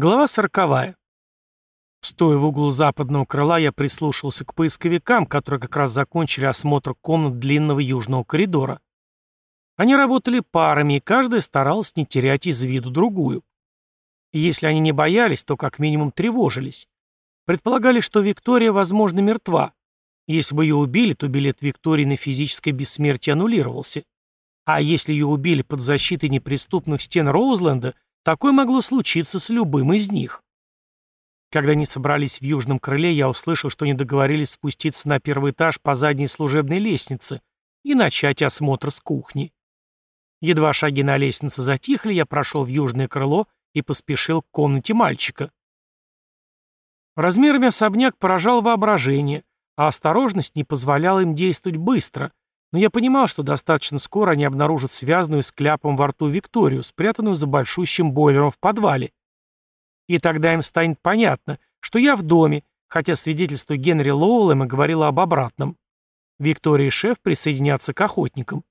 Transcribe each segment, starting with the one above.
Глава сороковая. Стоя в углу западного крыла, я прислушался к поисковикам, которые как раз закончили осмотр комнат длинного южного коридора. Они работали парами, и каждая старалась не терять из виду другую. Если они не боялись, то как минимум тревожились. Предполагали, что Виктория, возможно, мертва. Если бы ее убили, то билет Виктории на физическое бессмертие аннулировался. А если ее убили под защитой неприступных стен Роузленда, такое могло случиться с любым из них. Когда они собрались в южном крыле, я услышал, что они договорились спуститься на первый этаж по задней служебной лестнице и начать осмотр с кухни. Едва шаги на лестнице затихли, я прошел в южное крыло и поспешил к комнате мальчика. Размерами особняк поражал воображение, а осторожность не позволяла им действовать быстро, но я понимал, что достаточно скоро они обнаружат связанную с кляпом во рту Викторию, спрятанную за большущим бойлером в подвале. И тогда им станет понятно, что я в доме, хотя свидетельство Генри Лоуэлэма говорило об обратном. Виктория и шеф присоединятся к охотникам.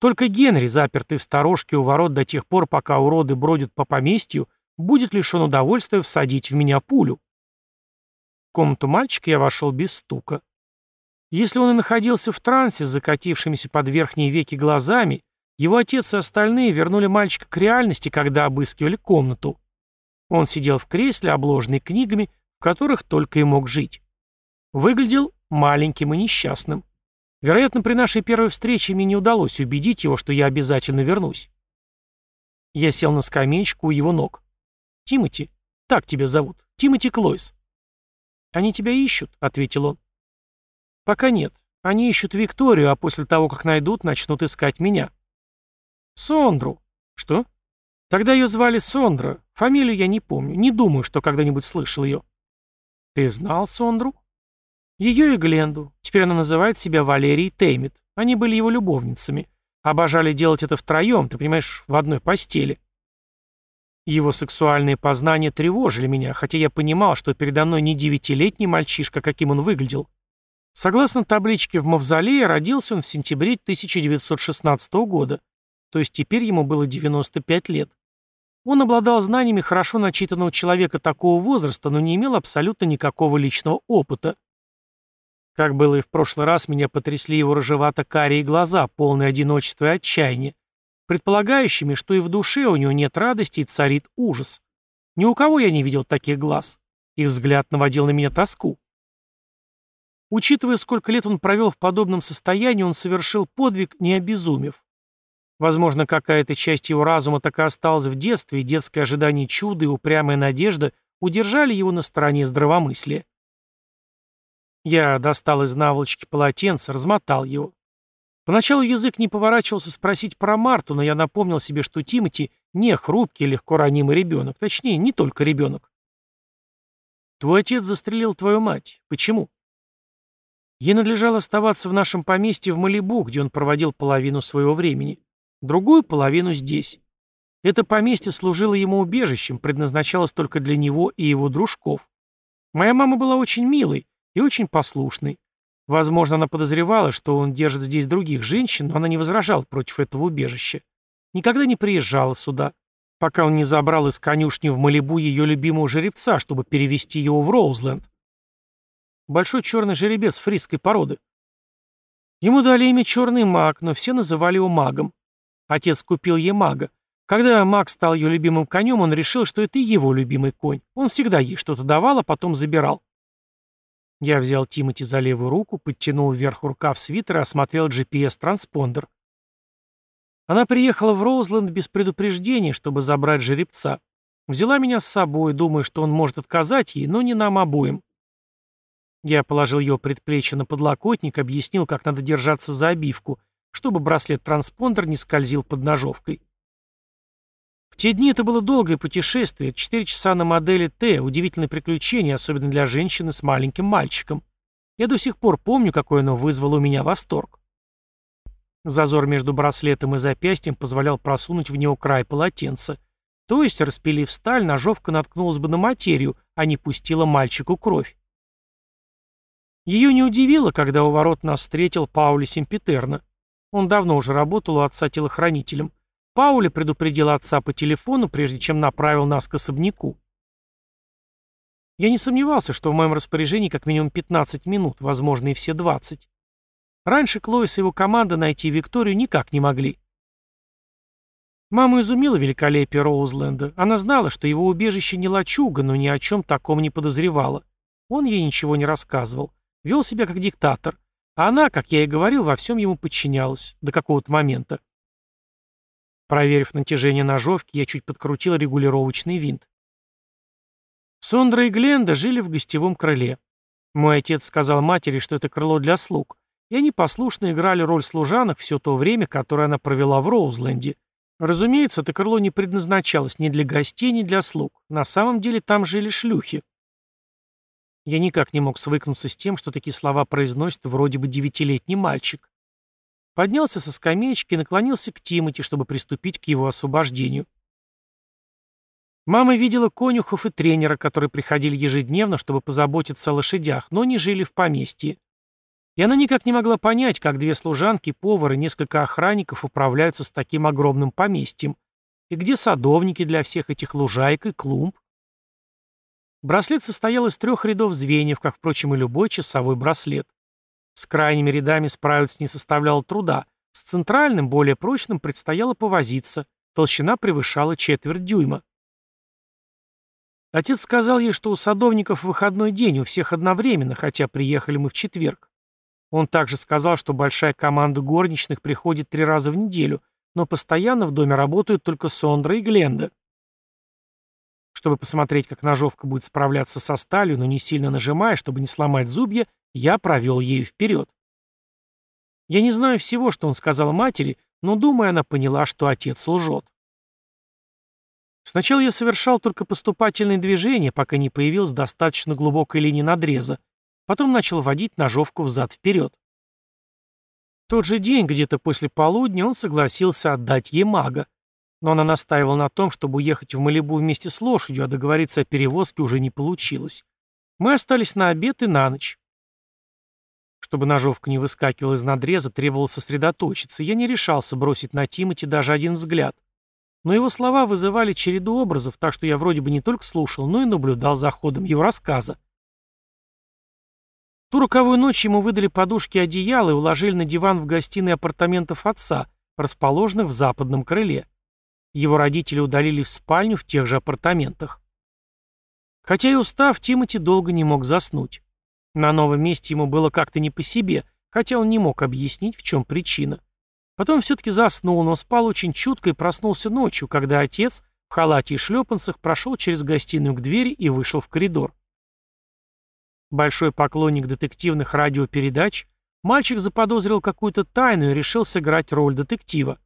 Только Генри, запертый в сторожке у ворот до тех пор, пока уроды бродят по поместью, будет лишен удовольствия всадить в меня пулю. В комнату мальчика я вошел без стука. Если он и находился в трансе закатившимися под верхние веки глазами, его отец и остальные вернули мальчика к реальности, когда обыскивали комнату. Он сидел в кресле, обложенный книгами, в которых только и мог жить. Выглядел маленьким и несчастным. Вероятно, при нашей первой встрече мне не удалось убедить его, что я обязательно вернусь. Я сел на скамеечку у его ног. «Тимати, так тебя зовут. Тимати Клойс». «Они тебя ищут», — ответил он. «Пока нет. Они ищут Викторию, а после того, как найдут, начнут искать меня». «Сондру». «Что?» «Тогда ее звали Сондра. Фамилию я не помню. Не думаю, что когда-нибудь слышал ее». «Ты знал Сондру?» «Ее и Гленду. Теперь она называет себя Валерией Теймит. Они были его любовницами. Обожали делать это втроем, ты понимаешь, в одной постели». Его сексуальные познания тревожили меня, хотя я понимал, что передо мной не девятилетний мальчишка, каким он выглядел, Согласно табличке в Мавзолее, родился он в сентябре 1916 года, то есть теперь ему было 95 лет. Он обладал знаниями хорошо начитанного человека такого возраста, но не имел абсолютно никакого личного опыта. Как было и в прошлый раз, меня потрясли его рыжевато-карие глаза, полные одиночества и отчаяния, предполагающими, что и в душе у него нет радости и царит ужас. Ни у кого я не видел таких глаз. Их взгляд наводил на меня тоску. Учитывая, сколько лет он провел в подобном состоянии, он совершил подвиг, не обезумев. Возможно, какая-то часть его разума так и осталась в детстве, и детское ожидание чуда и упрямая надежда удержали его на стороне здравомыслия. Я достал из наволочки полотенце, размотал его. Поначалу язык не поворачивался спросить про Марту, но я напомнил себе, что Тимати не хрупкий, легко ранимый ребенок. Точнее, не только ребенок. «Твой отец застрелил твою мать. Почему?» Ей надлежало оставаться в нашем поместье в Малибу, где он проводил половину своего времени. Другую половину здесь. Это поместье служило ему убежищем, предназначалось только для него и его дружков. Моя мама была очень милой и очень послушной. Возможно, она подозревала, что он держит здесь других женщин, но она не возражала против этого убежища. Никогда не приезжала сюда, пока он не забрал из конюшни в Малибу ее любимого жеребца, чтобы перевести его в Роузленд. Большой черный жеребец фрисской породы. Ему дали имя Черный маг, но все называли его магом. Отец купил ей мага. Когда маг стал ее любимым конем, он решил, что это его любимый конь. Он всегда ей что-то давал, а потом забирал. Я взял Тимати за левую руку, подтянул вверх рукав свитера и осмотрел GPS-транспондер. Она приехала в Роузленд без предупреждения, чтобы забрать жеребца. Взяла меня с собой, думая, что он может отказать ей, но не нам обоим. Я положил ее предплечье на подлокотник, объяснил, как надо держаться за обивку, чтобы браслет-транспондер не скользил под ножовкой. В те дни это было долгое путешествие, 4 часа на модели Т, удивительное приключение, особенно для женщины с маленьким мальчиком. Я до сих пор помню, какой оно вызвало у меня восторг. Зазор между браслетом и запястьем позволял просунуть в него край полотенца. То есть, распилив сталь, ножовка наткнулась бы на материю, а не пустила мальчику кровь. Ее не удивило, когда у ворот нас встретил Паули Симпетерна. Он давно уже работал у отца телохранителем. Паули предупредил отца по телефону, прежде чем направил нас к особняку. Я не сомневался, что в моем распоряжении как минимум 15 минут, возможно, и все 20. Раньше Клоис и его команда найти Викторию никак не могли. Маму изумило великолепие Роузленда. Она знала, что его убежище не лачуга, но ни о чем таком не подозревала. Он ей ничего не рассказывал. Вел себя как диктатор. А она, как я и говорил, во всем ему подчинялась. До какого-то момента. Проверив натяжение ножовки, я чуть подкрутил регулировочный винт. Сондра и Гленда жили в гостевом крыле. Мой отец сказал матери, что это крыло для слуг, и они послушно играли роль служанок все то время, которое она провела в Роузленде. Разумеется, это крыло не предназначалось ни для гостей, ни для слуг. На самом деле там жили шлюхи. Я никак не мог свыкнуться с тем, что такие слова произносит вроде бы девятилетний мальчик. Поднялся со скамеечки и наклонился к Тимати, чтобы приступить к его освобождению. Мама видела конюхов и тренера, которые приходили ежедневно, чтобы позаботиться о лошадях, но не жили в поместье. И она никак не могла понять, как две служанки, повар и несколько охранников управляются с таким огромным поместьем. И где садовники для всех этих лужаек и клумб? Браслет состоял из трех рядов звеньев, как, впрочем, и любой часовой браслет. С крайними рядами справиться не составляло труда. С центральным, более прочным, предстояло повозиться. Толщина превышала четверть дюйма. Отец сказал ей, что у садовников выходной день, у всех одновременно, хотя приехали мы в четверг. Он также сказал, что большая команда горничных приходит три раза в неделю, но постоянно в доме работают только Сондра и Гленда. Чтобы посмотреть, как ножовка будет справляться со сталью, но не сильно нажимая, чтобы не сломать зубья, я провел ею вперед. Я не знаю всего, что он сказал матери, но, думаю, она поняла, что отец лжет. Сначала я совершал только поступательные движения, пока не появилась достаточно глубокая линия надреза, Потом начал водить ножовку взад-вперед. В тот же день, где-то после полудня, он согласился отдать ей мага. Но она настаивала на том, чтобы уехать в Малибу вместе с лошадью, а договориться о перевозке уже не получилось. Мы остались на обед и на ночь. Чтобы ножовка не выскакивала из надреза, требовалось сосредоточиться. Я не решался бросить на Тимати даже один взгляд. Но его слова вызывали череду образов, так что я вроде бы не только слушал, но и наблюдал за ходом его рассказа ту роковую ночь ему выдали подушки и одеяло и уложили на диван в гостиной апартаментов отца, расположенных в западном крыле. Его родители удалили в спальню в тех же апартаментах. Хотя и устав, Тимати долго не мог заснуть. На новом месте ему было как-то не по себе, хотя он не мог объяснить, в чем причина. Потом все-таки заснул, но спал очень чутко и проснулся ночью, когда отец в халате и шлепанцах прошел через гостиную к двери и вышел в коридор. Большой поклонник детективных радиопередач, мальчик заподозрил какую-то тайну и решил сыграть роль детектива.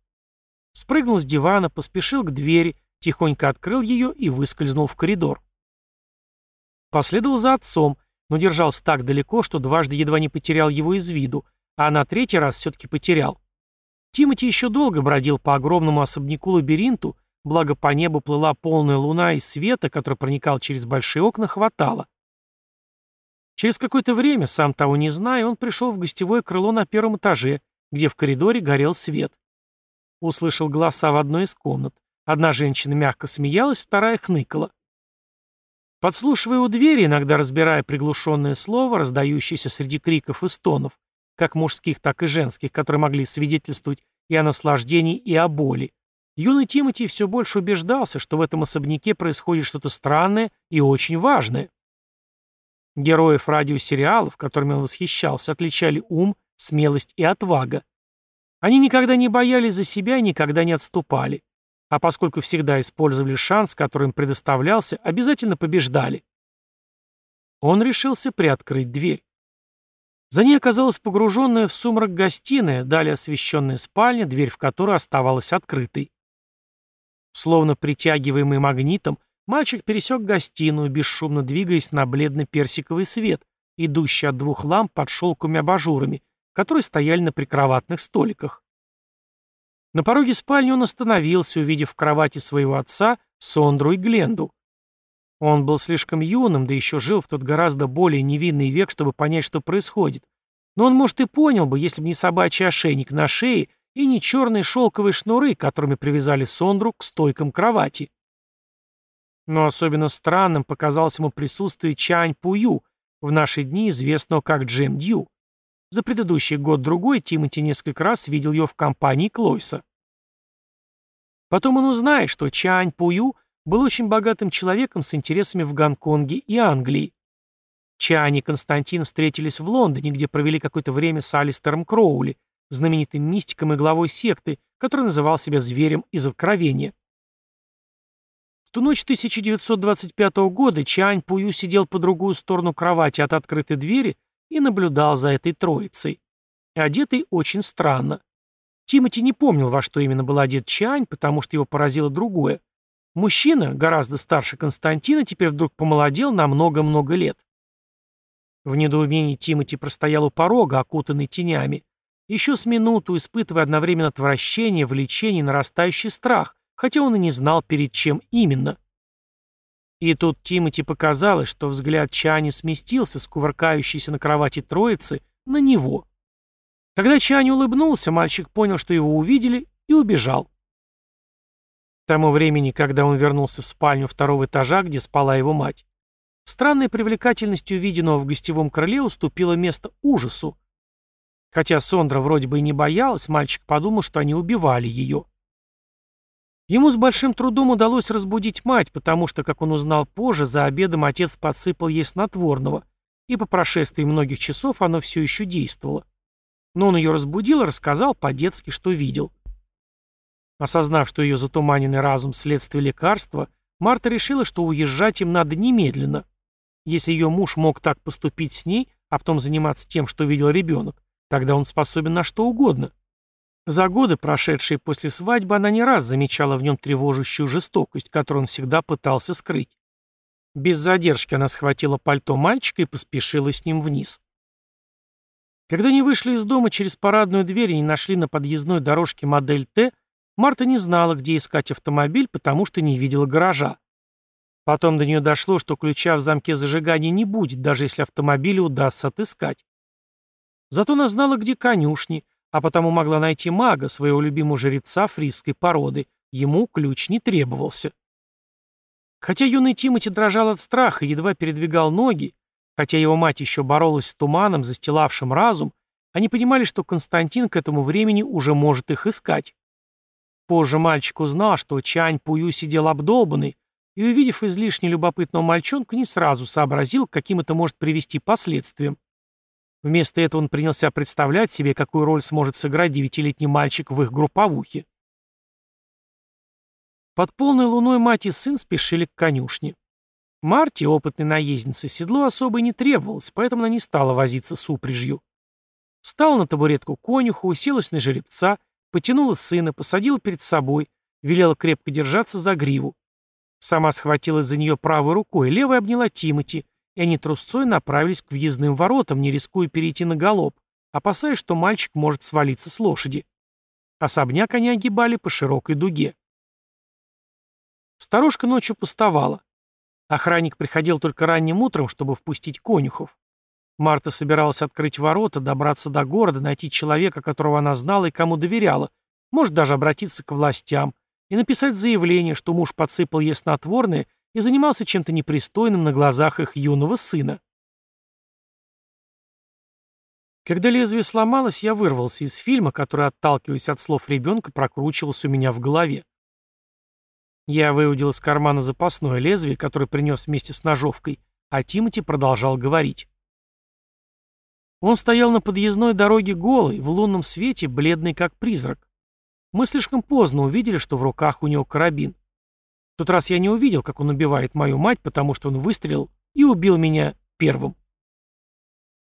Спрыгнул с дивана, поспешил к двери, тихонько открыл ее и выскользнул в коридор. Последовал за отцом, но держался так далеко, что дважды едва не потерял его из виду, а на третий раз все-таки потерял. Тимати еще долго бродил по огромному особняку-лабиринту, благо по небу плыла полная луна и света, который проникал через большие окна, хватало. Через какое-то время, сам того не зная, он пришел в гостевое крыло на первом этаже, где в коридоре горел свет. Услышал голоса в одной из комнат. Одна женщина мягко смеялась, вторая хныкала. Подслушивая у двери, иногда разбирая приглушенное слово, раздающееся среди криков и стонов, как мужских, так и женских, которые могли свидетельствовать и о наслаждении, и о боли, юный Тимати все больше убеждался, что в этом особняке происходит что-то странное и очень важное. Героев радиосериалов, которыми он восхищался, отличали ум, смелость и отвага. Они никогда не боялись за себя и никогда не отступали. А поскольку всегда использовали шанс, который им предоставлялся, обязательно побеждали. Он решился приоткрыть дверь. За ней оказалась погруженная в сумрак гостиная, далее освещенная спальня, дверь в которой оставалась открытой. Словно притягиваемый магнитом, Мальчик пересек гостиную, бесшумно двигаясь на бледно-персиковый свет, идущий от двух ламп под шелковыми абажурами, которые стояли на прикроватных столиках. На пороге спальни он остановился, увидев в кровати своего отца Сондру и Гленду. Он был слишком юным, да еще жил в тот гораздо более невинный век, чтобы понять, что происходит. Но он, может, и понял бы, если бы не собачий ошейник на шее и не черные шелковые шнуры, которыми привязали Сондру к стойкам кровати. Но особенно странным показалось ему присутствие Чань Пую, в наши дни известного как Джем Дью. За предыдущий год-другой Тимоти несколько раз видел ее в компании Клойса. Потом он узнает, что Чань Пую был очень богатым человеком с интересами в Гонконге и Англии. Чань и Константин встретились в Лондоне, где провели какое-то время с Алистером Кроули, знаменитым мистиком и главой секты, который называл себя зверем из Откровения. В ту ночь 1925 года Чань Пую сидел по другую сторону кровати от открытой двери и наблюдал за этой троицей. Одетый очень странно. Тимати не помнил, во что именно был одет Чань, потому что его поразило другое. Мужчина, гораздо старше Константина, теперь вдруг помолодел на много-много лет. В недоумении Тимати простоял у порога, окутанный тенями. Еще с минуту, испытывая одновременно отвращение, влечение нарастающий страх, хотя он и не знал, перед чем именно. И тут Тимати показалось, что взгляд Чани сместился с кувыркающейся на кровати троицы на него. Когда Чани улыбнулся, мальчик понял, что его увидели, и убежал. К тому времени, когда он вернулся в спальню второго этажа, где спала его мать, странной привлекательностью увиденного в гостевом крыле уступило место ужасу. Хотя Сондра вроде бы и не боялась, мальчик подумал, что они убивали ее. Ему с большим трудом удалось разбудить мать, потому что, как он узнал позже, за обедом отец подсыпал ей снотворного, и по прошествии многих часов оно все еще действовало. Но он ее разбудил и рассказал по-детски, что видел. Осознав, что ее затуманенный разум следствие лекарства, Марта решила, что уезжать им надо немедленно. Если ее муж мог так поступить с ней, а потом заниматься тем, что видел ребенок, тогда он способен на что угодно. За годы, прошедшие после свадьбы, она не раз замечала в нем тревожащую жестокость, которую он всегда пытался скрыть. Без задержки она схватила пальто мальчика и поспешила с ним вниз. Когда они вышли из дома через парадную дверь и не нашли на подъездной дорожке модель Т, Марта не знала, где искать автомобиль, потому что не видела гаража. Потом до нее дошло, что ключа в замке зажигания не будет, даже если автомобиль удастся отыскать. Зато она знала, где конюшни, а потому могла найти мага, своего любимого жреца фрисской породы. Ему ключ не требовался. Хотя юный Тимати дрожал от страха и едва передвигал ноги, хотя его мать еще боролась с туманом, застилавшим разум, они понимали, что Константин к этому времени уже может их искать. Позже мальчик узнал, что Чань Пую сидел обдолбанный, и, увидев излишне любопытного мальчонка, не сразу сообразил, каким это может привести последствиям. Вместо этого он принялся представлять себе, какую роль сможет сыграть девятилетний мальчик в их групповухе. Под полной луной мать и сын спешили к конюшне. Марте, опытной наезднице, седло особо и не требовалось, поэтому она не стала возиться с упряжью. Встала на табуретку конюху, уселась на жеребца, потянула сына, посадила перед собой, велела крепко держаться за гриву. Сама схватилась за нее правой рукой, левой обняла Тимати, и они трусцой направились к въездным воротам, не рискуя перейти на галоп, опасаясь, что мальчик может свалиться с лошади. Особняк они огибали по широкой дуге. Старушка ночью пустовала. Охранник приходил только ранним утром, чтобы впустить конюхов. Марта собиралась открыть ворота, добраться до города, найти человека, которого она знала и кому доверяла, может даже обратиться к властям, и написать заявление, что муж подсыпал ей снотворное и занимался чем-то непристойным на глазах их юного сына. Когда лезвие сломалось, я вырвался из фильма, который, отталкиваясь от слов ребенка, прокручивался у меня в голове. Я выудил из кармана запасное лезвие, которое принес вместе с ножовкой, а Тимати продолжал говорить. Он стоял на подъездной дороге голый, в лунном свете, бледный как призрак. Мы слишком поздно увидели, что в руках у него карабин тот раз я не увидел, как он убивает мою мать, потому что он выстрелил и убил меня первым.